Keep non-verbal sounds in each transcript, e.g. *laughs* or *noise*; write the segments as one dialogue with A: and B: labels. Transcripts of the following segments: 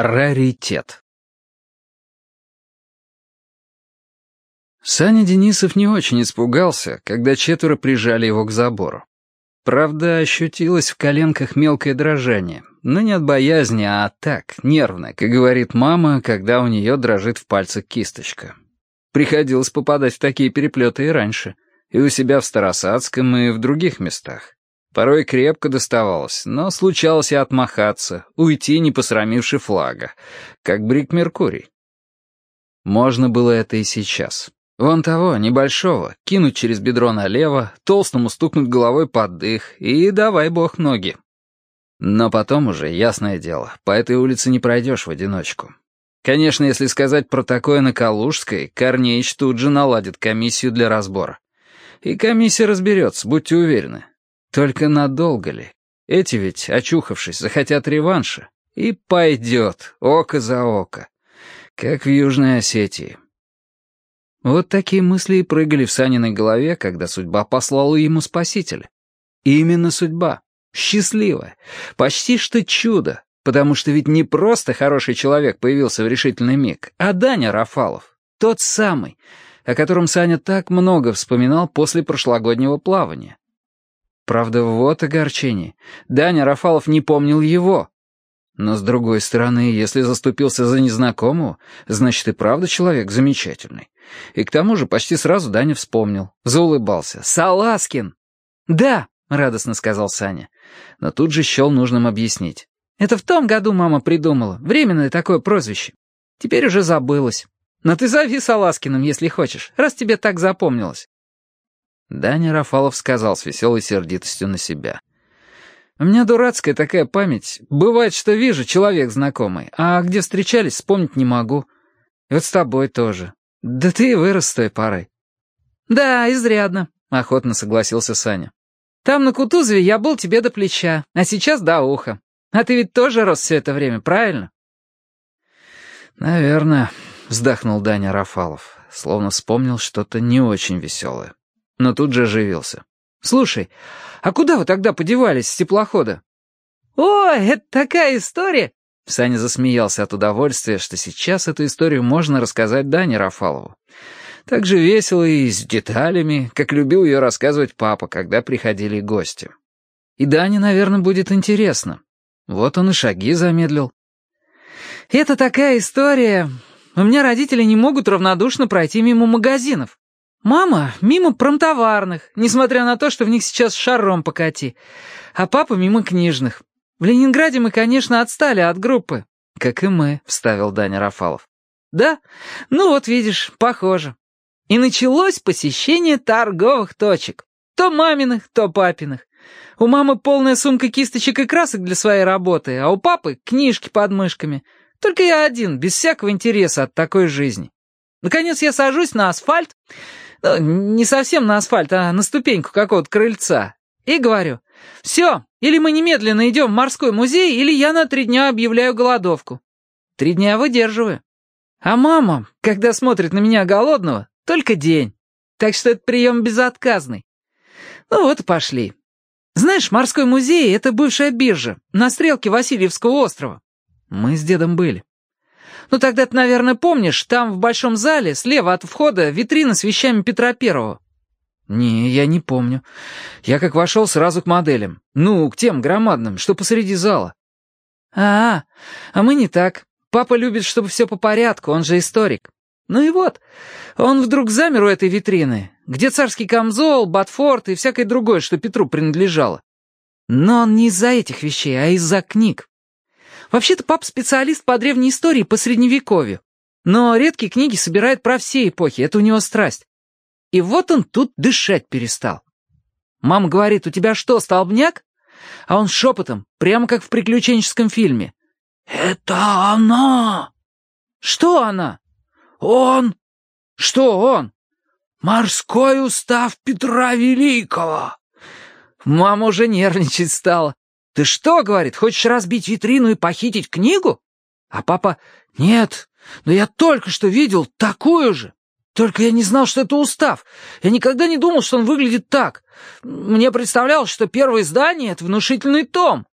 A: Раритет. Саня Денисов не очень испугался, когда четверо прижали его к забору. Правда, ощутилось в коленках мелкое дрожание, но не от боязни, а так, нервно, как говорит мама, когда у нее дрожит в пальцах кисточка. Приходилось попадать в такие переплеты и раньше, и у себя в Старосадском, и в других местах. Порой крепко доставалось, но случалось и отмахаться, уйти, не посрамивши флага, как Брик Меркурий. Можно было это и сейчас. Вон того, небольшого, кинуть через бедро налево, толстому стукнуть головой под дых и давай бог ноги. Но потом уже, ясное дело, по этой улице не пройдешь в одиночку. Конечно, если сказать про такое на Калужской, Корнеич тут же наладит комиссию для разбора. И комиссия разберется, будьте уверены. Только надолго ли? Эти ведь, очухавшись, захотят реванша. И пойдет, око за око. Как в Южной Осетии. Вот такие мысли и прыгали в Саниной голове, когда судьба послала ему спасителя. И именно судьба. Счастливая. Почти что чудо. Потому что ведь не просто хороший человек появился в решительный миг, а Даня Рафалов. Тот самый, о котором Саня так много вспоминал после прошлогоднего плавания. Правда, вот огорчение. Даня Рафалов не помнил его. Но, с другой стороны, если заступился за незнакомого, значит и правда человек замечательный. И к тому же почти сразу Даня вспомнил, заулыбался. «Саласкин!» «Да!» — радостно сказал Саня. Но тут же счел нужным объяснить. «Это в том году мама придумала. Временное такое прозвище. Теперь уже забылось. Но ты зови Саласкиным, если хочешь, раз тебе так запомнилось. Даня Рафалов сказал с веселой сердитостью на себя. «У меня дурацкая такая память. Бывает, что вижу человек знакомый, а где встречались, вспомнить не могу. И вот с тобой тоже. Да ты и вырос с той парой». «Да, изрядно», — охотно согласился Саня. «Там на Кутузове я был тебе до плеча, а сейчас до уха. А ты ведь тоже рос все это время, правильно?» «Наверное», — вздохнул Даня Рафалов, словно вспомнил что-то не очень веселое но тут же оживился.
B: «Слушай, а куда вы тогда подевались с теплохода?» «Ой, это такая история!»
A: Саня засмеялся от удовольствия, что сейчас эту историю можно рассказать Дане Рафалову. Так же весело и с деталями, как любил ее рассказывать папа, когда приходили гости. И Дане, наверное, будет интересно. Вот он и шаги замедлил.
B: «Это такая история. У меня родители не могут равнодушно пройти мимо магазинов. Мама мимо промтоварных, несмотря на то, что в них сейчас шаром покати, а папа мимо книжных. В Ленинграде мы, конечно, отстали от группы.
A: Как и мы, вставил Даня Рафалов.
B: Да? Ну вот видишь, похоже. И началось посещение торговых точек. То маминых, то папиных. У мамы полная сумка кисточек и красок для своей работы, а у папы книжки под мышками. Только я один, без всякого интереса от такой жизни. Наконец я сажусь на асфальт, не совсем на асфальт, а на ступеньку какого-то крыльца. И говорю, все, или мы немедленно идем в морской музей, или я на три дня объявляю голодовку. Три дня выдерживаю. А мама, когда смотрит на меня голодного, только день. Так что это прием безотказный. Ну вот и пошли. Знаешь, морской музей — это бывшая биржа на стрелке Васильевского острова. Мы с дедом были. Ну тогда ты, наверное, помнишь, там в большом зале, слева от входа, витрина с вещами Петра Первого».
A: «Не, я не помню. Я как вошел сразу к моделям. Ну, к тем громадным, что посреди зала».
B: «А, -а, мы не так. Папа любит, чтобы все по порядку, он же историк. Ну и вот, он вдруг замер у этой витрины, где царский камзол, Батфорд и всякое другое, что Петру принадлежало. Но он не из-за этих вещей, а из-за книг. Вообще-то папа специалист по древней истории по средневековью. Но редкие книги собирает про все эпохи, это у него страсть. И вот он тут дышать перестал. Мама говорит, у тебя что, столбняк? А он шепотом, прямо как в приключенческом фильме. «Это она!» «Что она?»
C: «Он!»
B: «Что он?»
C: «Морской устав Петра Великого!»
B: Мама уже нервничать стала. «Ты что, — говорит, — хочешь разбить витрину и похитить книгу?» А папа «Нет, но я только что видел такую же. Только я не знал, что это устав. Я никогда не думал, что он выглядит так. Мне представлялось, что первое издание — это внушительный том».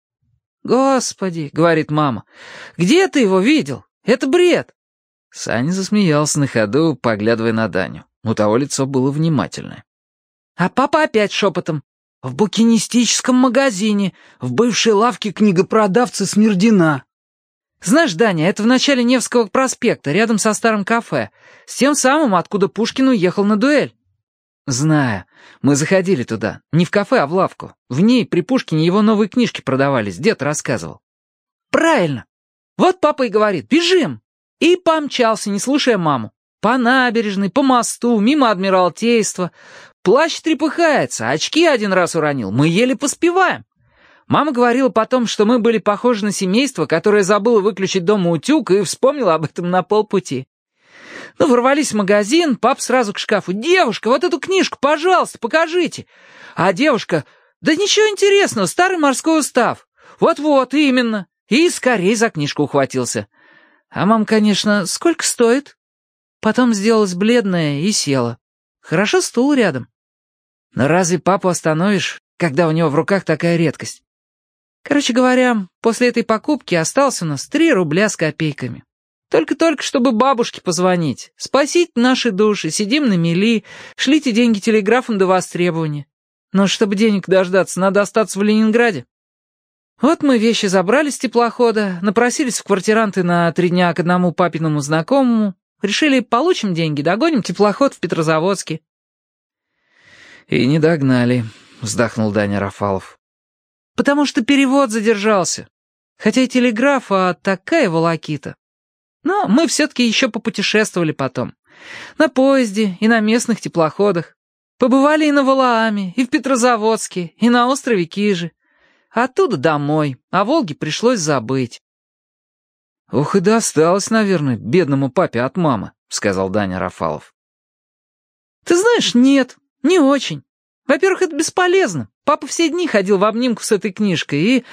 B: «Господи», — говорит мама, — «где ты его видел? Это бред».
A: Саня засмеялся на ходу, поглядывая на Даню. У того лицо было внимательное.
B: А папа опять шепотом.
C: «В букинистическом магазине, в бывшей лавке книгопродавца Смердина».
B: «Знаешь, Даня, это в начале Невского проспекта, рядом со старым кафе, с тем самым, откуда Пушкин уехал на дуэль».
A: «Знаю. Мы заходили туда. Не в кафе, а в лавку. В ней при Пушкине его новые книжки продавались, дед рассказывал».
B: «Правильно. Вот папа и говорит, бежим!» И помчался, не слушая маму. По набережной, по мосту, мимо Адмиралтейства. Плащ трепыхается, очки один раз уронил, мы еле поспеваем. Мама говорила потом, что мы были похожи на семейство, которое забыло выключить дома утюг и вспомнила об этом на полпути. Ну, ворвались в магазин, пап сразу к шкафу. «Девушка, вот эту книжку, пожалуйста, покажите!» А девушка... «Да ничего интересного, старый морской устав». «Вот-вот, именно». И скорее за книжку ухватился. А мам, конечно, сколько стоит? Потом сделалась бледная и села. Хорошо стул рядом. Но разве папу остановишь, когда у него в руках такая редкость? Короче говоря, после этой покупки осталось у нас три рубля с копейками. Только-только, чтобы бабушке позвонить. Спасите наши души, сидим на мели, шлите деньги телеграфом до востребования. Но чтобы денег дождаться, надо остаться в Ленинграде. Вот мы вещи забрали с теплохода, напросились в квартиранты на три дня к одному папиному знакомому, решили, получим деньги, догоним теплоход в Петрозаводске.
A: «И не догнали», — вздохнул Даня Рафалов.
B: «Потому что перевод задержался. Хотя и телеграф, а такая волокита. Но мы все-таки еще попутешествовали потом. На поезде и на местных теплоходах. Побывали и на Валааме, и в Петрозаводске, и на острове Кижи. Оттуда домой, а Волге пришлось забыть.
A: «Ух и досталось, наверное, бедному папе от мамы», — сказал Даня Рафалов.
B: «Ты знаешь, нет, не очень. Во-первых, это бесполезно. Папа все дни ходил в обнимку с этой книжкой и...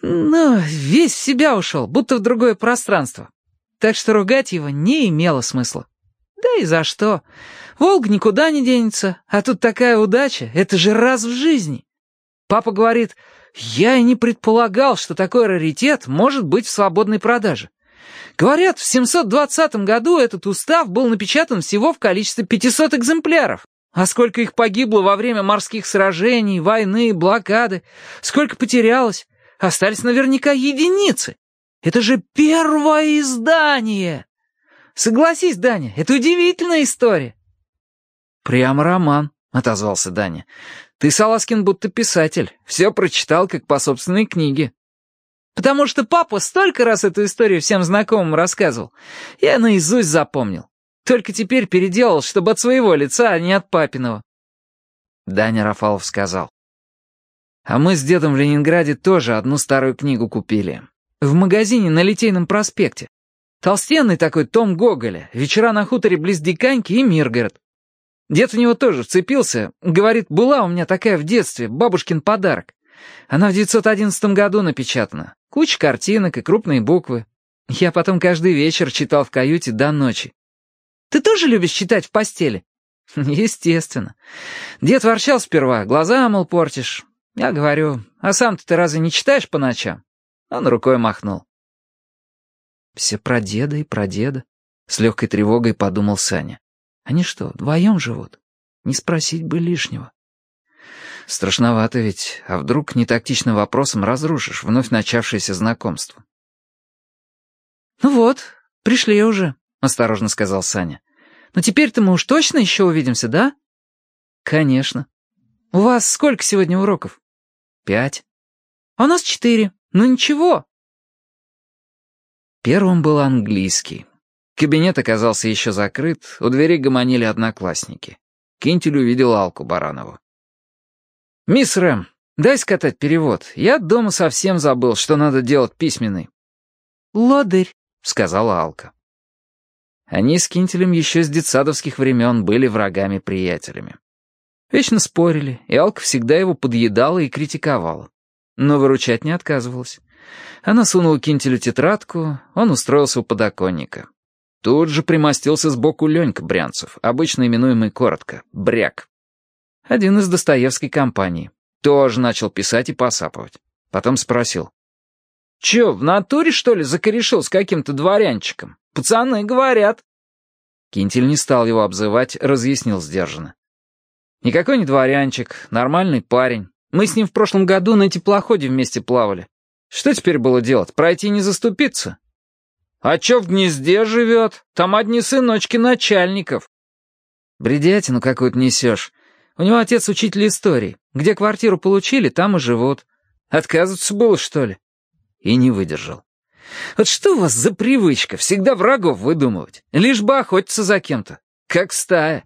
B: Ну, весь в себя ушел, будто в другое пространство. Так что ругать его не имело смысла. Да и за что? Волга никуда не денется, а тут такая удача, это же раз в жизни. Папа говорит, я и не предполагал, что такой раритет может быть в свободной продаже. Говорят, в 720 году этот устав был напечатан всего в количестве 500 экземпляров. А сколько их погибло во время морских сражений, войны, блокады, сколько потерялось, остались наверняка единицы. Это же первое издание! Согласись, Даня, это удивительная история.
A: «Прямо роман», — отозвался Даня. Ты, Саласкин, будто писатель. Все прочитал, как по собственной книге».
B: «Потому что папа столько раз эту историю всем знакомым рассказывал. Я наизусть запомнил. Только теперь переделал, чтобы от своего лица, а не от папиного».
A: Даня Рафалов сказал. «А мы с дедом в Ленинграде тоже одну старую книгу купили. В магазине на Литейном проспекте. Толстенный такой том Гоголя, «Вечера на хуторе близ Диканьки» и «Миргород». Дед в него тоже вцепился. Говорит, была у меня такая в детстве, бабушкин подарок. Она в 911 году напечатана. Куча картинок и крупные буквы. Я потом каждый вечер читал в каюте до ночи. Ты тоже любишь читать в постели? *laughs* Естественно. Дед ворчал сперва, глаза, мол, портишь. Я говорю, а сам-то ты разве не читаешь по ночам? Он рукой махнул. Все про деда и про деда. С легкой тревогой подумал Саня. Они что, вдвоем живут? Не спросить бы лишнего. Страшновато ведь, а вдруг нетактичным вопросом разрушишь вновь начавшееся знакомство?
B: «Ну вот, пришли уже», — осторожно сказал Саня. «Но теперь-то мы уж точно еще увидимся, да?»
A: «Конечно».
B: «У вас сколько сегодня уроков?»
A: «Пять».
B: «А у нас четыре. Ну ничего».
A: Первым был английский. Кабинет оказался еще закрыт, у двери гомонили одноклассники. Кинтель увидел Алку Баранову. «Мисс Рэм, дай скатать перевод. Я дома совсем забыл, что надо делать письменный».
B: «Лодырь», —
A: сказала Алка. Они с Кинтелем еще с детсадовских времен были врагами-приятелями. Вечно спорили, и Алка всегда его подъедала и критиковала. Но выручать не отказывалась. Она сунула Кинтелю тетрадку, он устроился у подоконника. Тут же примостился сбоку Ленька Брянцев, обычно именуемый коротко «Бряк». Один из Достоевской компании. Тоже начал писать и посапывать. Потом спросил.
B: Че, в натуре, что ли, закорешил с каким-то дворянчиком? Пацаны говорят».
A: Кинтель не стал его обзывать, разъяснил сдержанно. «Никакой не дворянчик, нормальный парень. Мы с ним в прошлом году на теплоходе вместе плавали. Что теперь было делать, пройти не заступиться?»
B: «А чё в гнезде живет? Там одни сыночки начальников».
A: «Бредятину какую-то несешь. У него отец учитель истории. Где квартиру получили, там и живут. Отказываться было, что ли?» И не выдержал. «Вот что у вас за привычка всегда врагов выдумывать? Лишь бы охотиться за кем-то. Как стая».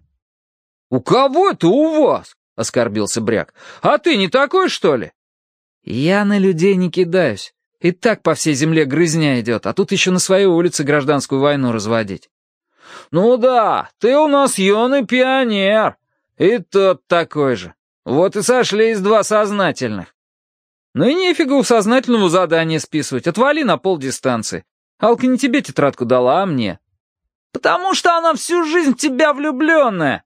B: «У кого это у вас?» — оскорбился Бряк. «А ты не такой, что ли?»
A: «Я на людей не кидаюсь. И так по всей земле грызня идет, а тут еще на своей улице гражданскую войну разводить.
B: «Ну да, ты у нас юный пионер. И тот такой же. Вот и сошлись два сознательных. Ну и нефига у сознательного задания списывать. Отвали на полдистанции. Алка не тебе тетрадку дала, а мне. Потому что она всю жизнь в тебя влюбленная.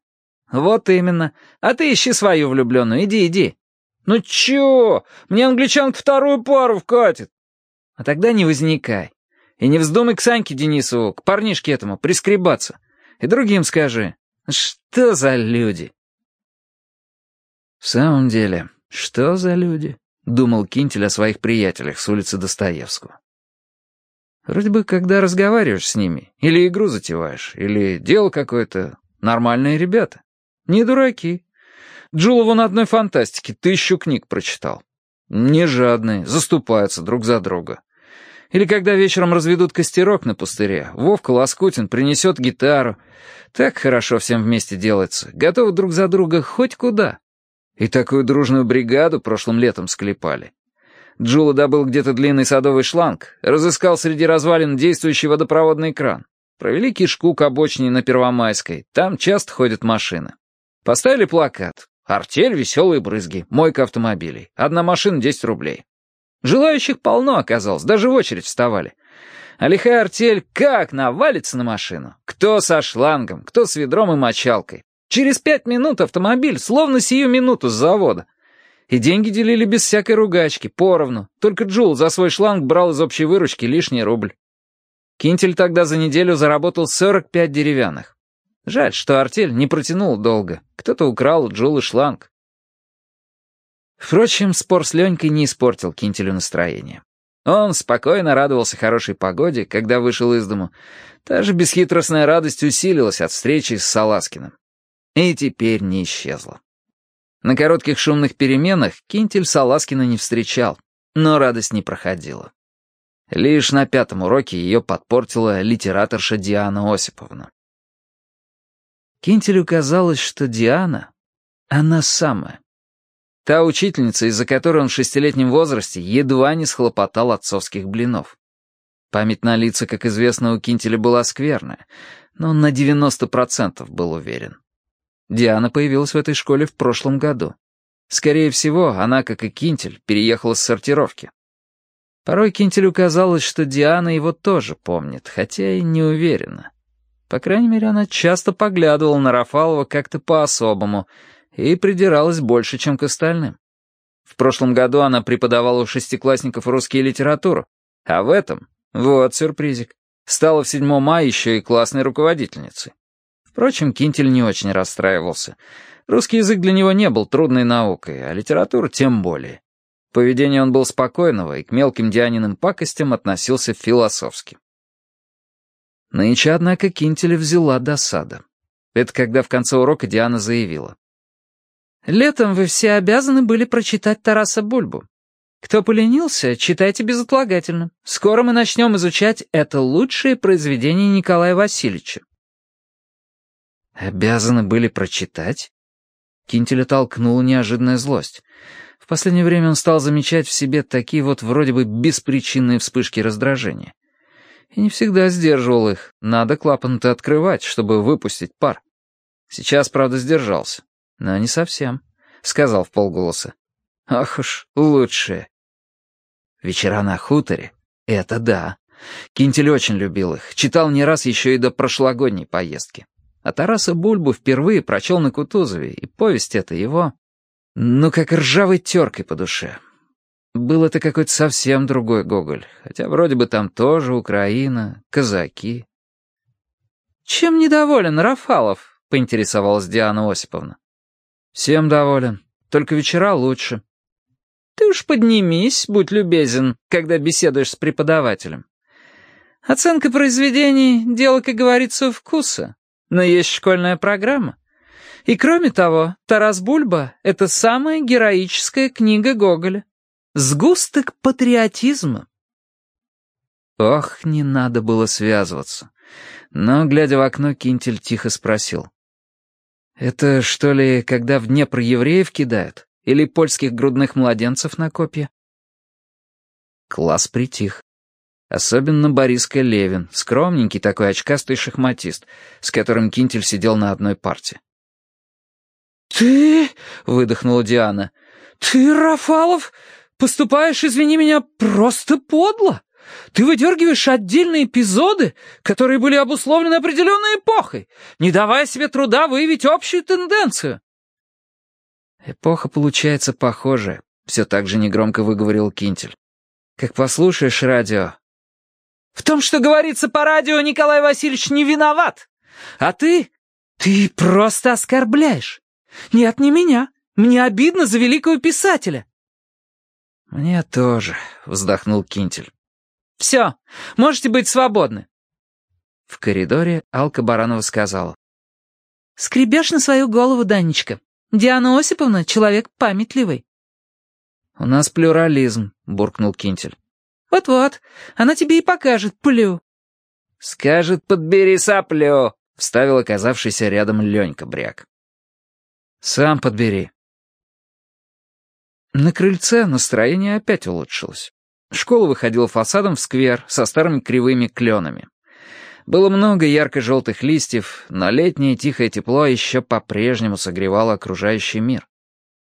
A: Вот именно. А ты ищи свою влюбленную. Иди, иди.
B: Ну чё? Мне англичанка вторую пару вкатит.
A: А тогда не возникай. И не вздумай к Саньке Денисову, к парнишке этому, прискребаться. И другим скажи. Что за люди? В самом деле, что за люди? Думал Кинтель о своих приятелях с улицы Достоевского. Вроде бы, когда разговариваешь с ними, или игру затеваешь, или дело какое-то, нормальные ребята. Не дураки. Джулову на одной фантастике тысячу книг прочитал. Не жадные, заступаются друг за друга. Или когда вечером разведут костерок на пустыре, Вовка Лоскутин принесет гитару. Так хорошо всем вместе делается, готовы друг за друга хоть куда. И такую дружную бригаду прошлым летом склепали. Джула добыл где-то длинный садовый шланг, разыскал среди развалин действующий водопроводный кран. Провели кишку к обочине на Первомайской, там часто ходят машины. Поставили плакат. «Артель, веселые брызги, мойка автомобилей. Одна машина — 10 рублей». Желающих полно оказалось, даже в очередь вставали. А лихая артель как навалится на машину. Кто со шлангом, кто с ведром и мочалкой. Через пять минут автомобиль, словно сию минуту с завода. И деньги делили без всякой ругачки, поровну. Только Джул за свой шланг брал из общей выручки лишний рубль. Кинтель тогда за неделю заработал 45 деревянных. Жаль, что артель не протянул долго. Кто-то украл у Джулы шланг. Впрочем, спор с Ленькой не испортил Кинтелю настроение. Он спокойно радовался хорошей погоде, когда вышел из дому. Та же бесхитростная радость усилилась от встречи с Саласкиным. И теперь не исчезла. На коротких шумных переменах Кинтель Саласкина не встречал, но радость не проходила. Лишь на пятом уроке ее подпортила литераторша Диана Осиповна. Кинтелю казалось, что Диана — она самая. Та учительница, из-за которой он в шестилетнем возрасте едва не схлопотал отцовских блинов. Память на лица, как известно, у Кинтеля была скверная, но он на 90% был уверен. Диана появилась в этой школе в прошлом году. Скорее всего, она, как и Кинтель, переехала с сортировки. Порой Кинтелю казалось, что Диана его тоже помнит, хотя и не уверена. По крайней мере, она часто поглядывала на Рафалова как-то по-особому — и придиралась больше, чем к остальным. В прошлом году она преподавала у шестиклассников русский литературу, а в этом, вот сюрпризик, стала в 7 мая еще и классной руководительницей. Впрочем, Кинтель не очень расстраивался. Русский язык для него не был трудной наукой, а литература тем более. Поведение он был спокойного и к мелким Дианиным пакостям относился философски. Нынче, однако, Кинтеля взяла досада. Это когда в конце урока Диана заявила. Летом вы все обязаны были прочитать Тараса Бульбу. Кто поленился, читайте безотлагательно. Скоро мы начнем изучать это лучшее произведение Николая Васильевича. Обязаны были прочитать? Кинтеля толкнула неожиданная злость. В последнее время он стал замечать в себе такие вот вроде бы беспричинные вспышки раздражения. И не всегда сдерживал их. Надо клапан-то открывать, чтобы выпустить пар. Сейчас, правда, сдержался. «Но не совсем», — сказал в полголоса. «Ах уж, лучшие». «Вечера на хуторе? Это да. Кинтель очень любил их, читал не раз еще и до прошлогодней поездки. А Тараса Бульбу впервые прочел на Кутузове, и повесть эта его, ну, как ржавой теркой по душе. Был это какой-то совсем другой Гоголь, хотя вроде бы там тоже Украина, казаки.
B: «Чем недоволен Рафалов?» — поинтересовалась Диана Осиповна.
A: «Всем доволен, только вечера лучше».
B: «Ты уж поднимись, будь любезен, когда беседуешь с преподавателем. Оценка произведений — дело, как говорится, вкуса, но есть школьная программа. И кроме того, «Тарас Бульба» — это самая героическая книга Гоголя. Сгусток патриотизма.
A: Ох, не надо было связываться. Но, глядя в окно, Кинтель тихо спросил. «Это, что ли, когда в Днепр евреев кидают? Или польских грудных младенцев на копья?» Класс притих. Особенно Бориска Левин, скромненький такой очкастый шахматист, с которым Кинтель сидел на одной парте.
B: «Ты...» — выдохнула Диана. «Ты, Рафалов, поступаешь, извини меня, просто подло. Ты выдергиваешь отдельные эпизоды, которые были обусловлены определенной эпохой, не давая себе труда выявить общую тенденцию».
A: «Эпоха получается похожая», — все так же негромко выговорил Кинтель. «Как послушаешь радио,
B: в том, что говорится по радио, Николай Васильевич не виноват. А ты... ты просто оскорбляешь. Нет, не меня. Мне обидно за великого писателя».
A: «Мне тоже», — вздохнул Кинтель.
B: «Все, можете быть свободны».
A: В коридоре Алка Баранова сказала.
B: «Скребешь на свою голову, Данечка. Диана Осиповна — человек памятливый».
A: «У нас плюрализм», — буркнул Кинтель.
B: «Вот-вот, она тебе и покажет плю».
A: «Скажет, подбери соплю», — вставил оказавшийся рядом Ленька Бряк. «Сам подбери». На крыльце настроение опять улучшилось. Школа выходила фасадом в сквер со старыми кривыми кленами. Было много ярко-желтых листьев, но летнее тихое тепло еще по-прежнему согревало окружающий мир.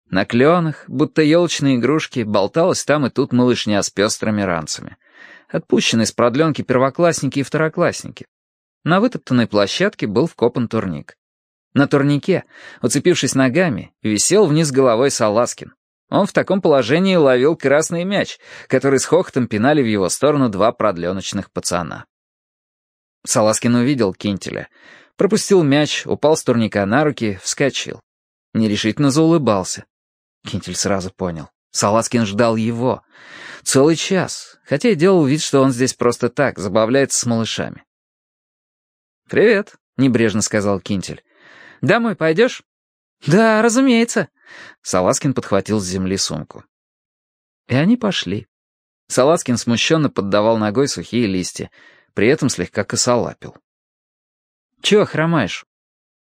A: На кленах, будто елочные игрушки, болталась там и тут малышня с пестрыми ранцами. Отпущенные с продленки первоклассники и второклассники. На вытоптанной площадке был вкопан турник. На турнике, уцепившись ногами, висел вниз головой Саласкин. Он в таком положении ловил красный мяч, который с хохотом пинали в его сторону два продленочных пацана. Саласкин увидел Кинтеля. Пропустил мяч, упал с турника на руки, вскочил. Нерешительно заулыбался. Кинтель сразу понял. Саласкин ждал его. Целый час, хотя и делал вид, что он здесь просто так, забавляется с малышами. «Привет», — небрежно сказал Кинтель. «Домой пойдешь?»
B: «Да, разумеется».
A: Саласкин подхватил с земли сумку. И они пошли. Саласкин смущенно поддавал ногой сухие листья, при этом слегка косолапил. «Чего хромаешь?»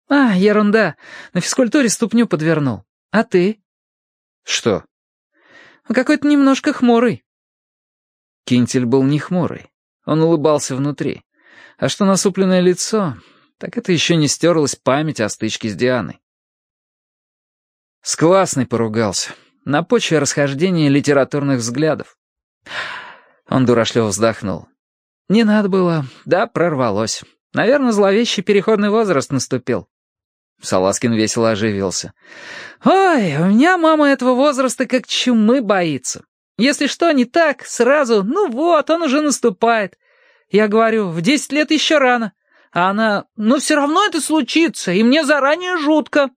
B: «А, ерунда. На физкультуре ступню подвернул. А ты?»
A: «Что?»
B: «Какой-то немножко хмурый».
A: Кинтель был не хмурый. Он улыбался внутри. А что насупленное лицо, так это еще не стерлась память о стычке с Дианой. С классной поругался. На почве расхождения литературных взглядов. Он дурашливо вздохнул. Не надо было, да, прорвалось. Наверное, зловещий переходный возраст наступил. Саласкин весело оживился.
B: «Ой, у меня мама этого возраста как чумы боится. Если что не так, сразу, ну вот, он уже наступает. Я говорю, в десять лет еще рано. А она, ну все равно это случится, и мне заранее жутко».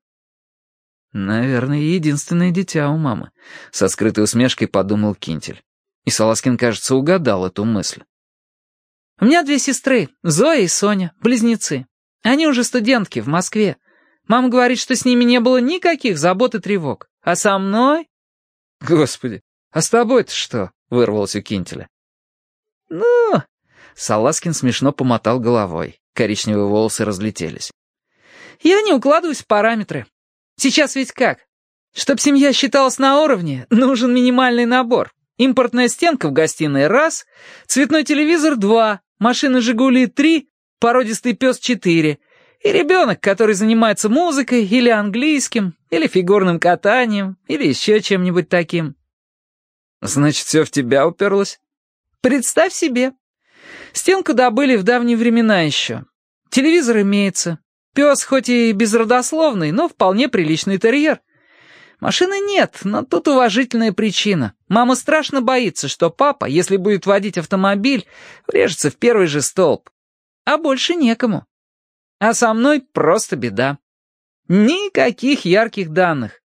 A: «Наверное, единственное дитя у мамы», — со скрытой усмешкой подумал Кинтель. И Саласкин, кажется, угадал эту мысль.
B: «У меня две сестры, Зоя и Соня, близнецы. Они уже студентки в Москве. Мама говорит, что с ними не было никаких забот и тревог. А со мной...»
A: «Господи, а с тобой-то что?» — вырвался у Кинтеля.
B: «Ну...»
A: — Саласкин смешно помотал головой. Коричневые волосы разлетелись.
B: «Я не укладываюсь в параметры. Сейчас ведь как? Чтоб семья считалась на уровне, нужен минимальный набор. Импортная стенка в гостиной — раз, цветной телевизор — два, машина «Жигули» — три, породистый пес — четыре — и ребенок, который занимается музыкой или английским, или фигурным катанием, или еще чем-нибудь таким.
A: Значит, все в тебя уперлось?
B: Представь себе. Стенку добыли в давние времена еще. Телевизор имеется. Пес хоть и безродословный, но вполне приличный терьер. Машины нет, но тут уважительная причина. Мама страшно боится, что папа, если будет водить автомобиль, врежется в первый же столб. А больше некому. А со мной просто беда. Никаких ярких данных.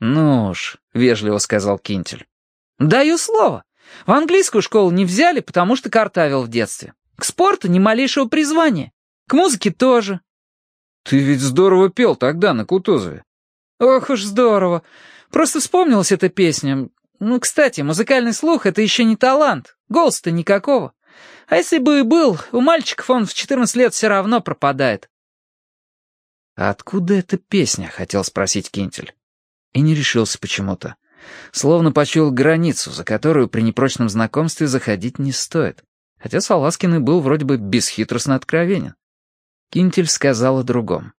A: «Ну уж», — вежливо сказал Кинтель.
B: «Даю слово. В английскую школу не взяли, потому что картавил в детстве. К спорту ни малейшего призвания. К музыке тоже».
A: «Ты ведь здорово пел тогда на Кутузове».
B: «Ох уж здорово. Просто вспомнилась эта песня. Ну, кстати, музыкальный слух — это еще не талант. Голос-то никакого. А если бы и был, у мальчиков он в 14 лет все равно пропадает».
A: «А откуда эта песня?» — хотел спросить Кинтель. И не решился почему-то. Словно почуял границу, за которую при непрочном знакомстве заходить не стоит. Хотя Саласкин и был вроде бы бесхитростно откровенен. Кинтель сказал о другом.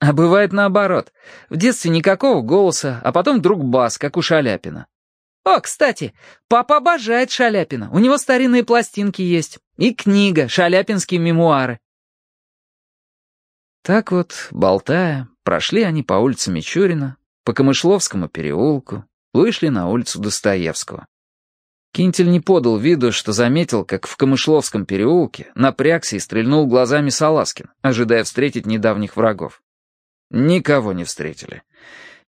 A: А бывает наоборот. В детстве никакого голоса, а потом вдруг бас, как у Шаляпина.
B: О, кстати, папа обожает Шаляпина. У него старинные пластинки есть. И книга «Шаляпинские мемуары».
A: Так вот, болтая, прошли они по улице Мичурина, по Камышловскому переулку, вышли на улицу Достоевского. Кинтель не подал виду, что заметил, как в Камышловском переулке напрягся и стрельнул глазами Саласкин, ожидая встретить недавних врагов. Никого не встретили.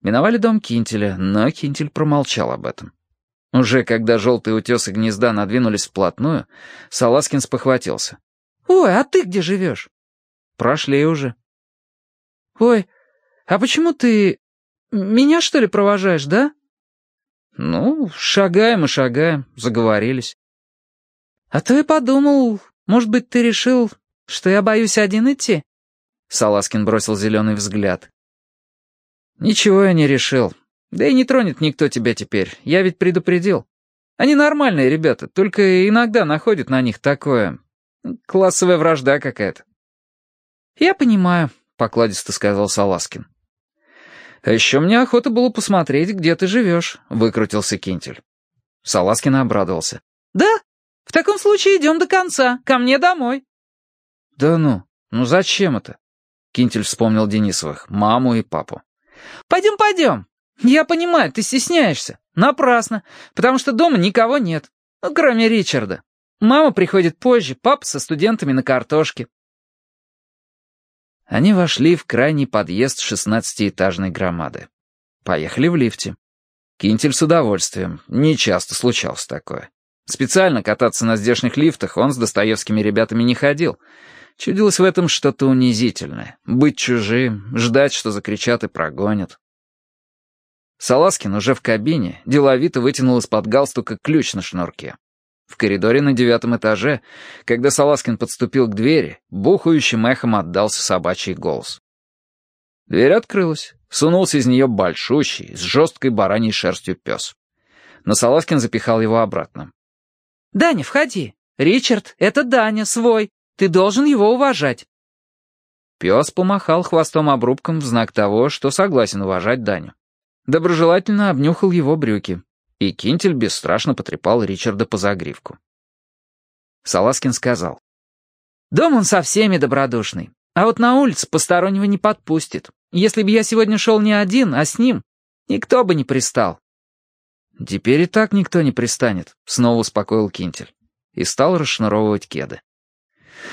A: Миновали дом Кинтеля, но Кинтель промолчал об этом. Уже когда желтые утесы гнезда надвинулись вплотную, Саласкин спохватился.
B: «Ой, а ты где живешь?»
A: «Прошли уже».
B: «Ой, а почему ты... меня, что ли, провожаешь, да?»
A: «Ну, шагаем и шагаем, заговорились».
B: «А то я подумал, может быть, ты решил, что я боюсь один идти?»
A: Саласкин бросил зеленый взгляд. «Ничего я не решил. Да и не тронет никто тебя теперь. Я ведь предупредил. Они нормальные ребята, только иногда находят на них такое... Классовая вражда какая-то».
B: «Я понимаю», —
A: покладисто сказал Саласкин. «А еще мне охота было посмотреть, где ты живешь», — выкрутился Кинтель. Саласкин обрадовался.
B: «Да? В таком случае идем до конца, ко мне домой».
A: «Да ну, ну зачем это? Кинтель вспомнил Денисовых, маму и папу.
B: «Пойдем, пойдем. Я понимаю, ты стесняешься. Напрасно, потому что дома никого нет, ну, кроме Ричарда. Мама приходит позже, папа со студентами на картошке».
A: Они вошли в крайний подъезд шестнадцатиэтажной громады. Поехали в лифте. Кинтель с удовольствием. Не часто случалось такое. Специально кататься на здешних лифтах он с достоевскими ребятами не ходил — Чудилось в этом что-то унизительное. Быть чужим, ждать, что закричат и прогонят. Саласкин уже в кабине деловито вытянул из-под галстука ключ на шнурке. В коридоре на девятом этаже, когда Саласкин подступил к двери, бухающим эхом отдался собачий голос. Дверь открылась. Сунулся из нее большущий, с жесткой бараньей шерстью пес. Но Саласкин запихал его обратно.
B: «Даня, входи. Ричард, это Даня, свой. Ты должен его уважать».
A: Пес помахал хвостом обрубком в знак того, что согласен уважать Даню. Доброжелательно обнюхал его брюки, и Кинтель бесстрашно потрепал Ричарда по загривку. Саласкин сказал.
B: «Дом он со всеми добродушный, а вот на улице постороннего не подпустит. Если бы я сегодня шел не один, а с ним, никто бы не пристал».
A: «Теперь и так никто не пристанет», — снова успокоил Кинтель. И стал расшнуровывать кеды.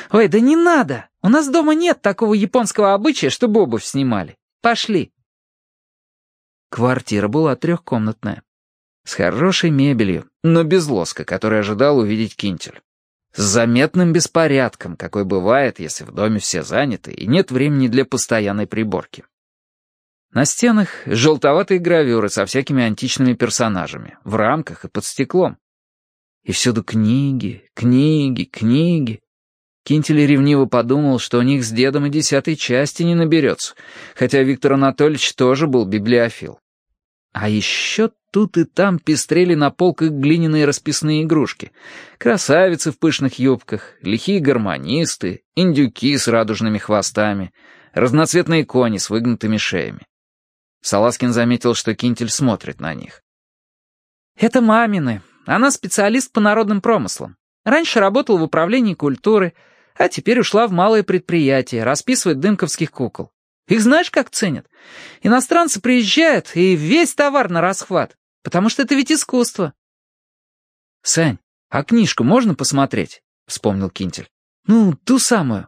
B: «Ой, да не надо! У нас дома нет такого японского обычая, чтобы обувь снимали. Пошли!»
A: Квартира была трехкомнатная. С хорошей мебелью, но без лоска, который ожидал увидеть Кинтель. С заметным беспорядком, какой бывает, если в доме все заняты и нет времени для постоянной приборки. На стенах желтоватые гравюры со всякими античными персонажами, в рамках и под стеклом. И всюду книги, книги, книги. Кинтель ревниво подумал, что у них с дедом и десятой части не наберется, хотя Виктор Анатольевич тоже был библиофил. А еще тут и там пестрели на полках глиняные расписные игрушки. Красавицы в пышных юбках, лихие гармонисты, индюки с радужными хвостами, разноцветные кони с выгнутыми шеями. Саласкин заметил, что Кинтель смотрит на них.
B: «Это мамины. Она специалист по народным промыслам. Раньше работала в управлении культуры, а теперь ушла в малое предприятие, расписывает дымковских кукол. Их знаешь, как ценят? Иностранцы приезжают, и весь товар на расхват, потому что это ведь искусство».
A: «Сань, а книжку можно посмотреть?» — вспомнил Кинтель.
B: «Ну, ту самую».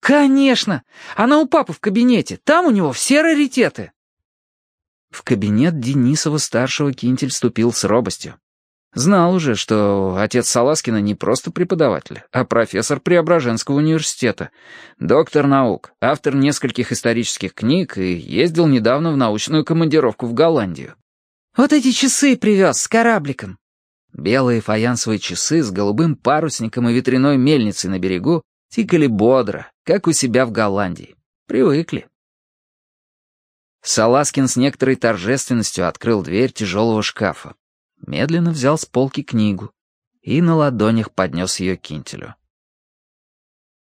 B: «Конечно! Она у папы в кабинете. Там у него все раритеты».
A: В кабинет Денисова-старшего Кинтель вступил с робостью. Знал уже, что отец Саласкина не просто преподаватель, а профессор Преображенского университета, доктор наук, автор нескольких исторических книг и ездил недавно в научную командировку в Голландию.
B: «Вот эти часы привез с корабликом».
A: Белые фаянсовые часы с голубым парусником и ветряной мельницей на берегу тикали бодро, как у себя в Голландии. Привыкли. Саласкин с некоторой торжественностью открыл дверь тяжелого шкафа. Медленно взял с полки книгу и на ладонях поднес ее кинтелю.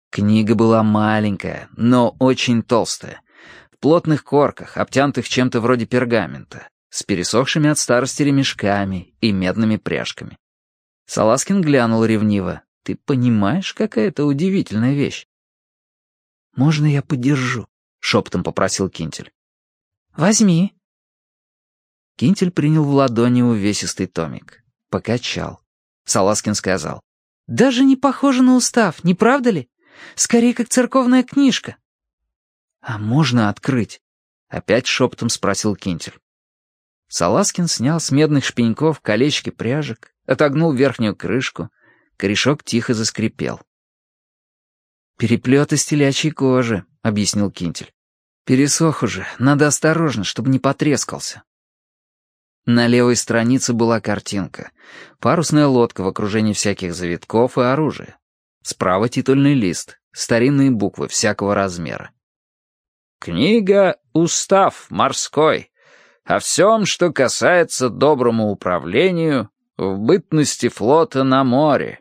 A: Книга была маленькая, но очень толстая, в плотных корках, обтянутых чем-то вроде пергамента, с пересохшими от старости ремешками и медными пряжками. Саласкин глянул ревниво. «Ты понимаешь, какая это удивительная вещь?»
B: «Можно я подержу?» — шепотом попросил Кинтель. «Возьми».
A: Кинтель принял в ладони увесистый томик. Покачал. Саласкин сказал.
B: «Даже не похоже на устав, не правда ли? Скорее, как церковная книжка».
A: «А можно открыть?» Опять шепотом спросил Кинтель. Саласкин снял с медных шпеньков колечки пряжек, отогнул верхнюю крышку. Корешок тихо заскрипел. «Переплет из телячьей кожи», — объяснил Кинтель. Пересох уже, надо осторожно, чтобы не потрескался. На левой странице была картинка. Парусная лодка в окружении всяких завитков и оружия. Справа титульный лист, старинные буквы всякого размера. «Книга «Устав морской» о всем, что касается доброму управлению в бытности флота на море».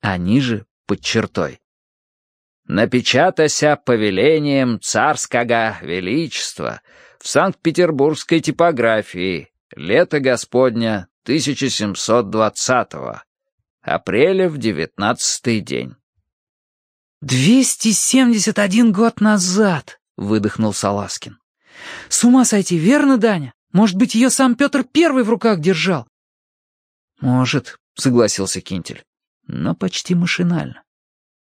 A: А ниже, под чертой, напечатася повелением царского величества в Санкт-Петербургской типографии, лето Господня 1720-го, апреля в девятнадцатый день.
B: «Двести семьдесят один год назад!» — выдохнул Саласкин. «С ума сойти, верно, Даня? Может быть, ее сам Петр Первый в руках держал?»
A: «Может», — согласился Кинтель, но почти машинально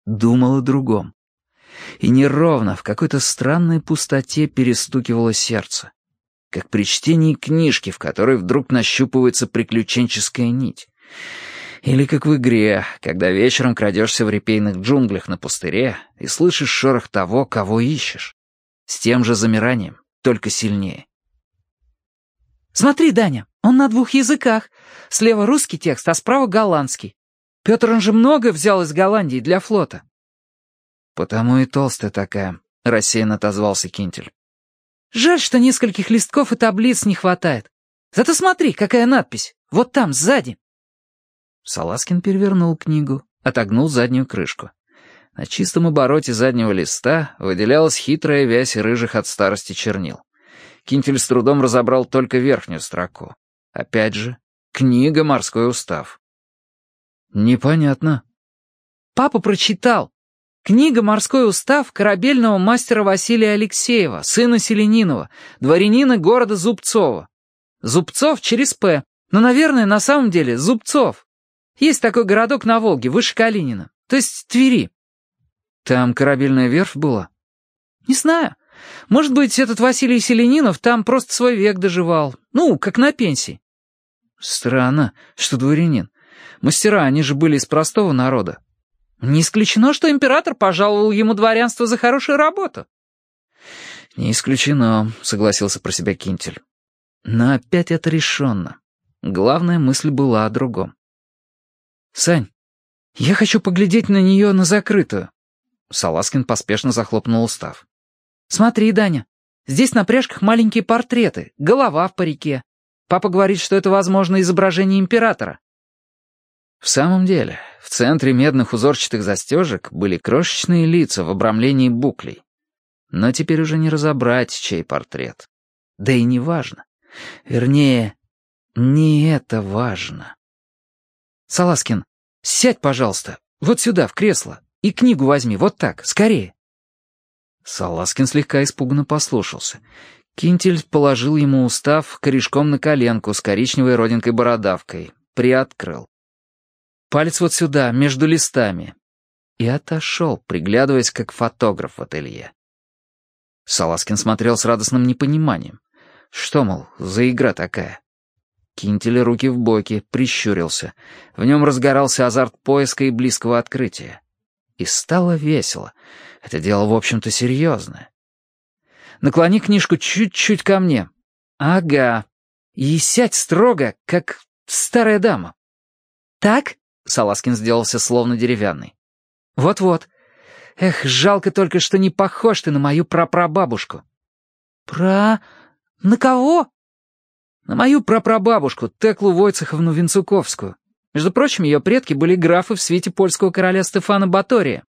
A: думал о другом. И неровно, в какой-то странной пустоте перестукивало сердце, как при чтении книжки, в которой вдруг нащупывается приключенческая нить. Или как в игре, когда вечером крадешься в репейных джунглях на пустыре и слышишь шорох того, кого ищешь. С тем же замиранием, только сильнее.
B: «Смотри, Даня, он на двух языках. Слева русский текст, а справа голландский. Петр он же много взял из Голландии для флота».
A: «Потому и толстая такая», — рассеянно отозвался Кинтель.
B: «Жаль, что нескольких листков и таблиц не хватает. Зато смотри, какая надпись. Вот там, сзади».
A: Саласкин перевернул книгу, отогнул заднюю крышку. На чистом обороте заднего листа выделялась хитрая вязь рыжих от старости чернил. Кинтель с трудом разобрал только верхнюю строку. Опять же, книга «Морской устав». «Непонятно».
B: «Папа прочитал. Книга «Морской устав» корабельного мастера Василия Алексеева, сына Селенинова, дворянина города Зубцова. Зубцов через «П», но, наверное, на самом деле Зубцов. Есть такой городок на Волге, выше Калинина, то есть Твери».
A: «Там корабельная верфь была?»
B: «Не знаю. Может быть, этот Василий Селенинов там просто свой век доживал. Ну, как на пенсии».
A: «Странно, что дворянин. Мастера, они же были из простого народа.
B: Не исключено, что император пожаловал ему дворянство за хорошую работу.
A: Не исключено, согласился про себя Кинтель. Но опять это решенно. Главная мысль была о другом. «Сань, я хочу поглядеть на нее на закрытую». Саласкин поспешно захлопнул устав.
B: «Смотри, Даня, здесь на пряжках маленькие портреты, голова в парике. Папа говорит, что это, возможно, изображение императора.
A: В самом деле, в центре медных узорчатых застежек были крошечные лица в обрамлении буклей. Но теперь уже не разобрать, чей портрет. Да и не важно. Вернее, не это важно. «Саласкин, сядь, пожалуйста, вот сюда, в кресло, и книгу возьми, вот так, скорее». Саласкин слегка испуганно послушался. Кинтель положил ему устав корешком на коленку с коричневой родинкой-бородавкой. Приоткрыл. Палец вот сюда, между листами. И отошел, приглядываясь, как фотограф в ателье. Саласкин смотрел с радостным непониманием. Что, мол, за игра такая? Кинтель руки в боки, прищурился. В нем разгорался азарт поиска и близкого открытия. И стало весело. Это дело, в общем-то, серьезное. Наклони книжку чуть-чуть ко мне. Ага. И сядь строго, как старая дама.
B: Так?
A: Саласкин сделался словно деревянный.
B: Вот-вот. Эх, жалко только, что не похож ты на мою прапрабабушку. Про... на кого?
A: На мою прапрабабушку, Теклу Войцеховну Винцуковскую. Между прочим, ее предки были графы в свете польского короля Стефана Батория.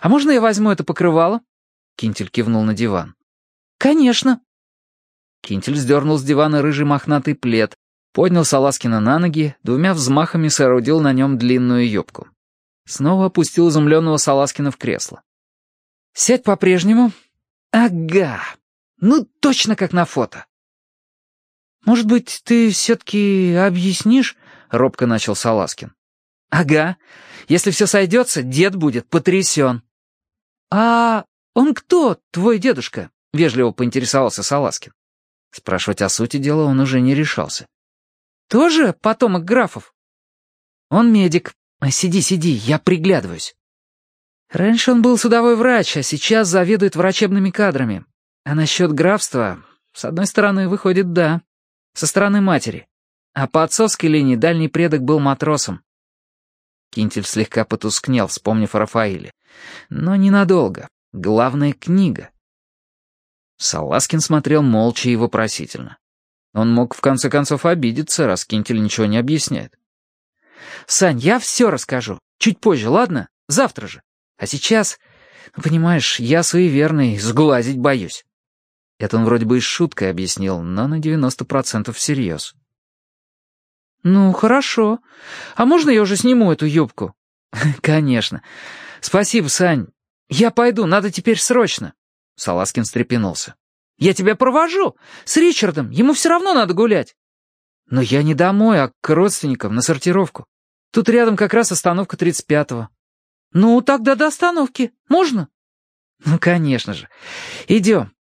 A: «А можно я возьму это покрывало?» Кинтель кивнул на диван.
B: «Конечно».
A: Кинтель сдернул с дивана рыжий мохнатый плед, поднял Саласкина на ноги, двумя взмахами соорудил на нем длинную юбку. Снова опустил изумленного Саласкина в кресло. «Сядь по-прежнему». «Ага. Ну, точно как на фото».
B: «Может быть, ты все-таки объяснишь?» — робко начал Саласкин.
A: «Ага. Если все сойдется, дед будет потрясен».
B: «А он кто, твой дедушка?»
A: — вежливо поинтересовался Саласкин. Спрашивать о сути дела он уже не решался.
B: «Тоже потомок графов?»
A: «Он медик. Сиди, сиди, я приглядываюсь».
B: «Раньше он был судовой врач, а сейчас заведует врачебными кадрами. А насчет графства, с одной стороны, выходит, да. Со стороны матери. А по отцовской линии дальний предок был матросом.
A: Кинтель слегка потускнел, вспомнив о Рафаиле. Но ненадолго. Главная книга. Саласкин смотрел молча и вопросительно. Он мог в конце концов обидеться, раз Кинтель ничего не объясняет.
B: «Сань, я все расскажу. Чуть позже, ладно? Завтра же. А сейчас, ну, понимаешь, я суеверный, сглазить боюсь».
A: Это он вроде бы и шуткой объяснил, но на 90% всерьез.
B: «Ну, хорошо. А можно я уже сниму эту юбку?» *laughs*
A: «Конечно. Спасибо, Сань. Я пойду, надо теперь срочно». Саласкин встрепенулся.
B: «Я тебя провожу. С Ричардом. Ему все равно надо гулять».
A: «Но я не домой, а к родственникам, на сортировку. Тут рядом как раз остановка 35-го».
B: «Ну, тогда до остановки. Можно?»
A: «Ну, конечно же. Идем.